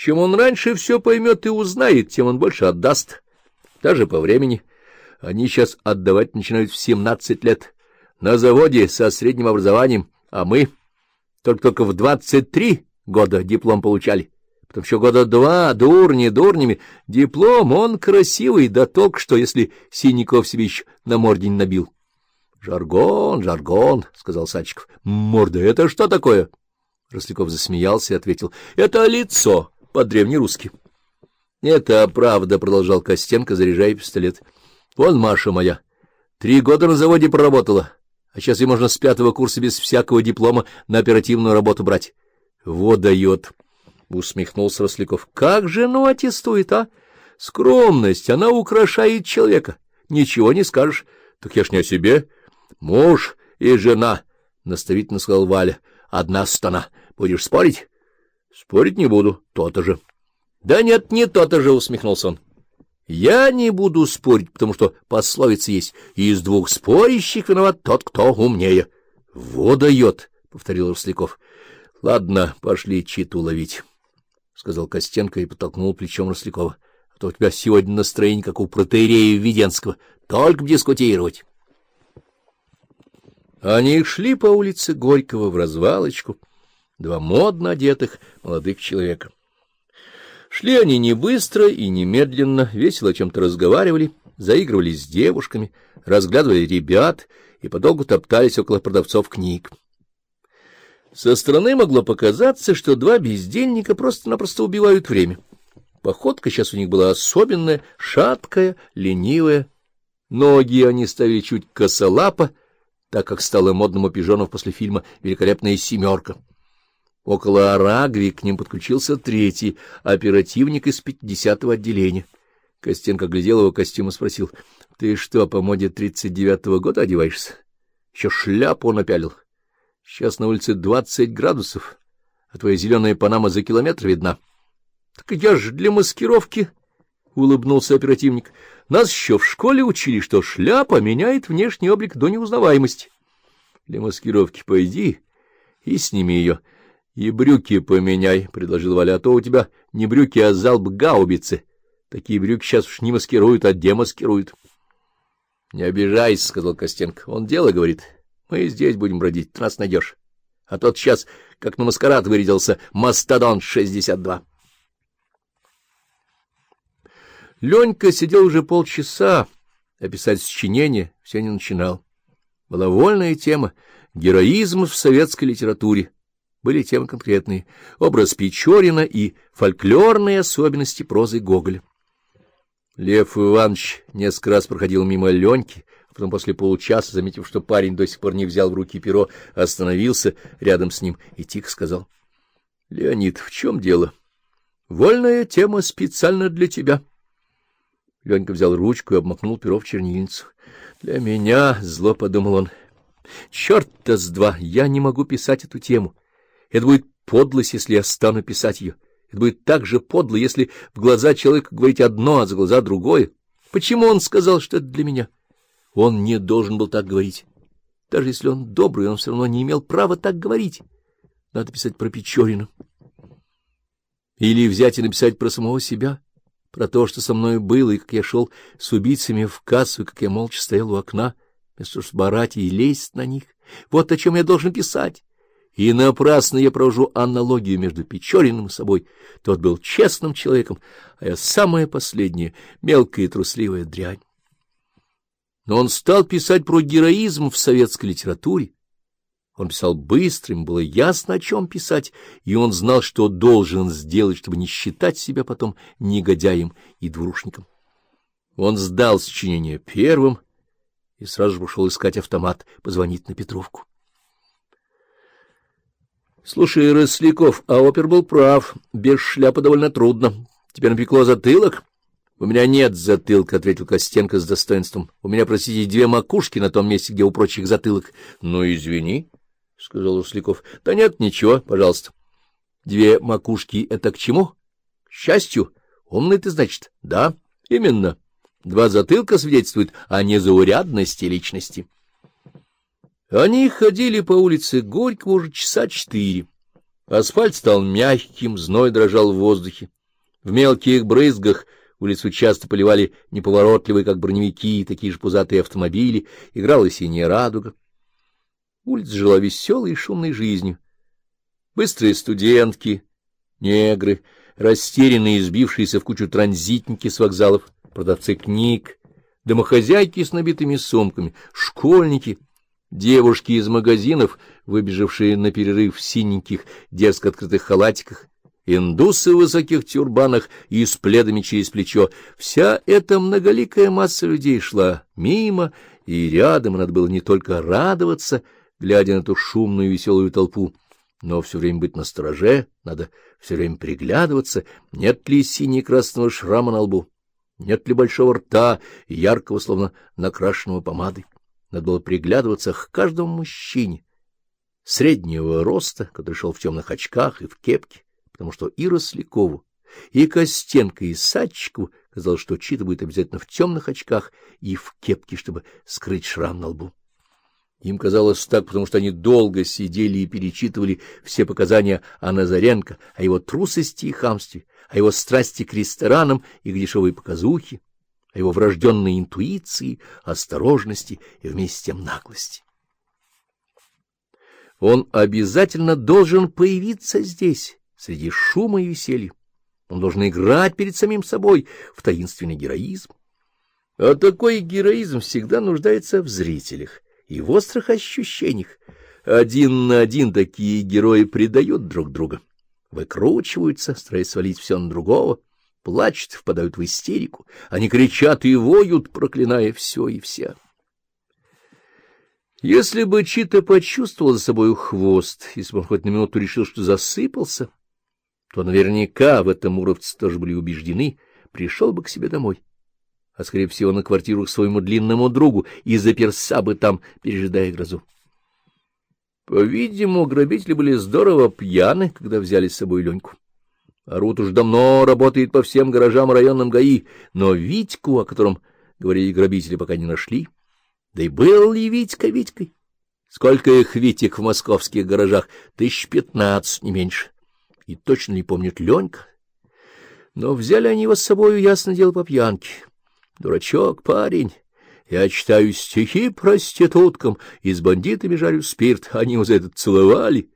Чем он раньше все поймет и узнает, тем он больше отдаст, даже по времени. Они сейчас отдавать начинают в семнадцать лет, на заводе со средним образованием, а мы только-только в двадцать три года диплом получали. Потом еще года два, дурни, дурнями. Диплом, он красивый, да только что, если Синяков себе еще на морде не набил. — Жаргон, жаргон, — сказал Садчиков. — Морда, это что такое? Росляков засмеялся и ответил. — Это лицо, по-древнерусски. — Это правда, — продолжал Костенко, заряжая пистолет. — Вон Маша моя. Три года на заводе проработала, а сейчас ей можно с пятого курса без всякого диплома на оперативную работу брать. — Вот дает, — усмехнулся Росляков. — Как жену аттестует, а? Скромность, она украшает человека. Ничего не скажешь. Так я ж не о себе. Муж и жена, — наставительно сказал Валя. — Одна стана. Будешь спорить? — Спорить не буду. То-то же. — Да нет, не то-то же, — усмехнулся он. — Я не буду спорить, потому что пословица есть. Из двух спорящих виноват тот, кто умнее. — Во дает, — повторил Росляков. — Ладно, пошли читу ловить, — сказал Костенко и подтолкнул плечом Рослякова. — А то у тебя сегодня настроение, как у протеерея Введенского. Только дискутировать. Они шли по улице Горького в развалочку, два модно одетых молодых человека. Шли они не быстро и не медленно, весело о чем-то разговаривали, заигрывали с девушками, разглядывали ребят и подолгу топтались около продавцов книг. Со стороны могло показаться, что два бездельника просто-напросто убивают время. Походка сейчас у них была особенная, шаткая, ленивая. Ноги они ставили чуть косолапо, так как стало модным у пижонов после фильма «Великолепная семерка». Около Арагви к ним подключился третий, оперативник из пятидесятого отделения. Костенко глядел его костюм и спросил, — Ты что, по моде тридцать девятого года одеваешься? Еще шляпу он опялил. Сейчас на улице двадцать градусов, а твоя зеленая панама за километр видна. — Так я ж для маскировки, — улыбнулся оперативник. — Нас еще в школе учили, что шляпа меняет внешний облик до неузнаваемости. — Для маскировки пойди и сними ее. — И брюки поменяй, — предложил Валя, — а то у тебя не брюки, а залп гаубицы. Такие брюки сейчас уж не маскируют, а демаскируют. — Не обижайся, — сказал Костенко. — Он дело говорит. Мы здесь будем бродить, ты нас найдешь. А тот сейчас, как на маскарад вырядился, мастодон шестьдесят два. Ленька сидел уже полчаса, а писать сочинение все не начинал. Была вольная тема — героизм в советской литературе. Были темы конкретные — образ Печорина и фольклорные особенности прозы Гоголя. Лев Иванович несколько раз проходил мимо Леньки, а потом после получаса, заметив, что парень до сих пор не взял в руки перо, остановился рядом с ним и тихо сказал. — Леонид, в чем дело? — Вольная тема специально для тебя. — Ленька взял ручку и обмакнул перо в чернильницу. — Для меня, — зло подумал он, — черт-то с два, я не могу писать эту тему. Это будет подлость, если я стану писать ее. Это будет так же подло, если в глаза человека говорить одно, а за глаза другое. Почему он сказал, что это для меня? Он не должен был так говорить. Даже если он добрый, он все равно не имел права так говорить. Надо писать про Печорина. Или взять и написать про самого себя про то, что со мной было, и как я шел с убийцами в кассу, и как я молча стоял у окна, вместо чтобы барать и лезть на них. Вот о чем я должен писать. И напрасно я провожу аналогию между Печориным и собой. Тот был честным человеком, а я самая последняя, мелкая и трусливая дрянь. Но он стал писать про героизм в советской литературе, он писал быстро, ему было ясно, о чем писать, и он знал, что должен сделать, чтобы не считать себя потом негодяем и двурушником. Он сдал сочинение первым и сразу же пошел искать автомат, позвонить на Петровку. — Слушай, Росляков, а опер был прав. Без шляпы довольно трудно. Тебе напекло затылок? — У меня нет затылка, — ответил Костенко с достоинством. — У меня, простите, две макушки на том месте, где у прочих затылок. — Ну, извини. —— сказал Росляков. — Да нет, ничего, пожалуйста. — Две макушки — это к чему? — К счастью. Умный ты, значит? — Да, именно. Два затылка свидетельствуют о незаурядности личности. Они ходили по улице Горького уже часа четыре. Асфальт стал мягким, зной дрожал в воздухе. В мелких брызгах улицу часто поливали неповоротливые, как броневики, такие же пузатые автомобили, играла синяя радуга. Улица жила веселой и шумной жизнью. Быстрые студентки, негры, растерянные, сбившиеся в кучу транзитники с вокзалов, продавцы книг, домохозяйки с набитыми сумками, школьники — Девушки из магазинов, выбежавшие на перерыв в синеньких, дерзко открытых халатиках, индусы в высоких тюрбанах и с пледами через плечо, вся эта многоликая масса людей шла мимо, и рядом надо было не только радоваться, глядя на эту шумную веселую толпу, но все время быть настороже, надо все время приглядываться, нет ли сине-красного шрама на лбу, нет ли большого рта, яркого, словно накрашенного помадой. Надо было приглядываться к каждому мужчине среднего роста, который шел в темных очках и в кепке, потому что и Рослякову, и Костенко, и Садчикову казалось, что Чита будет обязательно в темных очках и в кепке, чтобы скрыть шрам на лбу. Им казалось так, потому что они долго сидели и перечитывали все показания о Назаренко, о его трусости и хамстве, о его страсти к ресторанам и к дешевой показухе, о его врожденной интуиции, осторожности и вместе с тем наглости. Он обязательно должен появиться здесь, среди шума и веселья. Он должен играть перед самим собой в таинственный героизм. А такой героизм всегда нуждается в зрителях и в острых ощущениях. Один на один такие герои предают друг друга, выкручиваются, стараясь свалить все на другого плачут, впадают в истерику, они кричат и воют, проклиная все и вся. Если бы Чита почувствовал за собой хвост, если бы он хоть на минуту решил, что засыпался, то наверняка в этом уровце тоже были убеждены, пришел бы к себе домой, а, скорее всего, на квартиру к своему длинному другу и заперся бы там, пережидая грозу. По-видимому, грабители были здорово пьяны, когда взяли с собой Леньку. Арут уж давно работает по всем гаражам районным ГАИ, но Витьку, о котором говорили грабители, пока не нашли. Да и был ли Витька Витькой? Сколько их Витек в московских гаражах? Тысяч пятнадцать, не меньше. И точно не помнит Ленька. Но взяли они его с собою, ясно дело, по пьянке. Дурачок, парень. Я читаю стихи проституткам, и с бандитами жарю спирт. Они его за это целовали.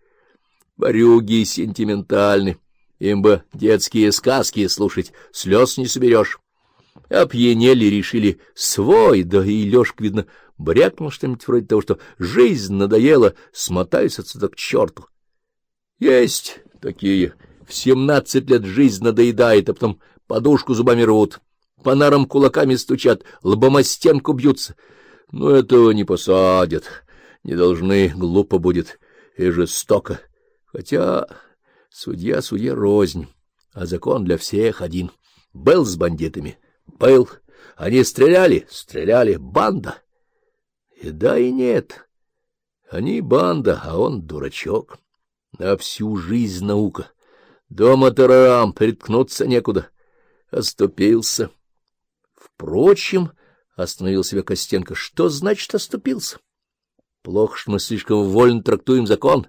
Барюги сентиментальны. Им бы детские сказки слушать, слез не соберешь. Опьянели, решили свой, да и Лёшка, видно, брякнул что-нибудь вроде того, что жизнь надоела, смотаюсь отсюда к черту. Есть такие. В семнадцать лет жизнь надоедает, а потом подушку зубами рвут, по нарам кулаками стучат, лбом о стенку бьются. Но этого не посадят, не должны, глупо будет и жестоко. Хотя... Судья судья рознь, а закон для всех один. Был с бандитами, был. Они стреляли, стреляли, банда. И да, и нет. Они банда, а он дурачок. На всю жизнь наука. Дома тарарам, приткнуться некуда. Оступился. Впрочем, остановил себя Костенко, что значит оступился? Плохо, что мы слишком вольно трактуем закон.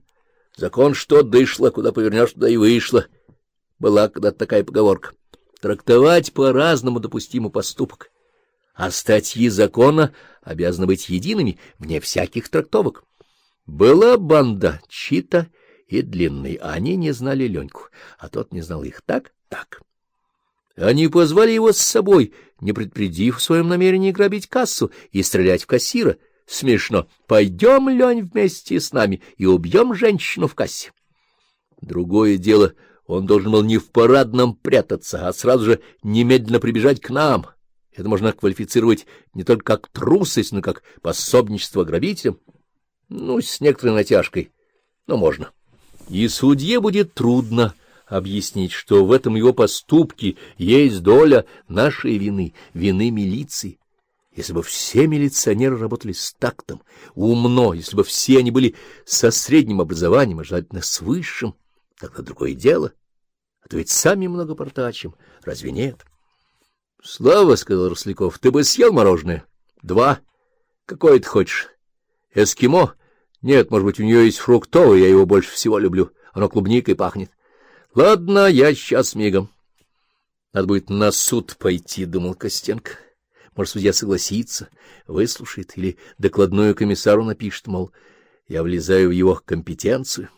Закон что дышло, куда повернешь, туда и вышло. Была когда-то такая поговорка. Трактовать по-разному допустимый поступок. А статьи закона обязаны быть едиными, вне всяких трактовок. Была банда Чита и Длинный, а они не знали Леньку, а тот не знал их так, так. Они позвали его с собой, не предупредив в своем намерении грабить кассу и стрелять в кассира — Смешно. Пойдем, Лень, вместе с нами и убьем женщину в кассе. Другое дело, он должен был не в парадном прятаться, а сразу же немедленно прибежать к нам. Это можно квалифицировать не только как трусость, но как пособничество грабителям. Ну, с некоторой натяжкой, но можно. И судье будет трудно объяснить, что в этом его поступке есть доля нашей вины, вины милиции. Если бы все милиционеры работали с тактом, умно, если бы все они были со средним образованием, а желательно с высшим, тогда другое дело. А то ведь сами много портачим, разве нет? — Слава, — сказал Росляков, — ты бы съел мороженое? — Два. — Какое ты хочешь? — Эскимо? — Нет, может быть, у нее есть фруктовый, я его больше всего люблю. Оно клубникой пахнет. Ладно, я сейчас мигом. Надо будет на суд пойти, — думал Костенко. Может, судья согласится, выслушает или докладную комиссару напишет, мол, я влезаю в его компетенцию.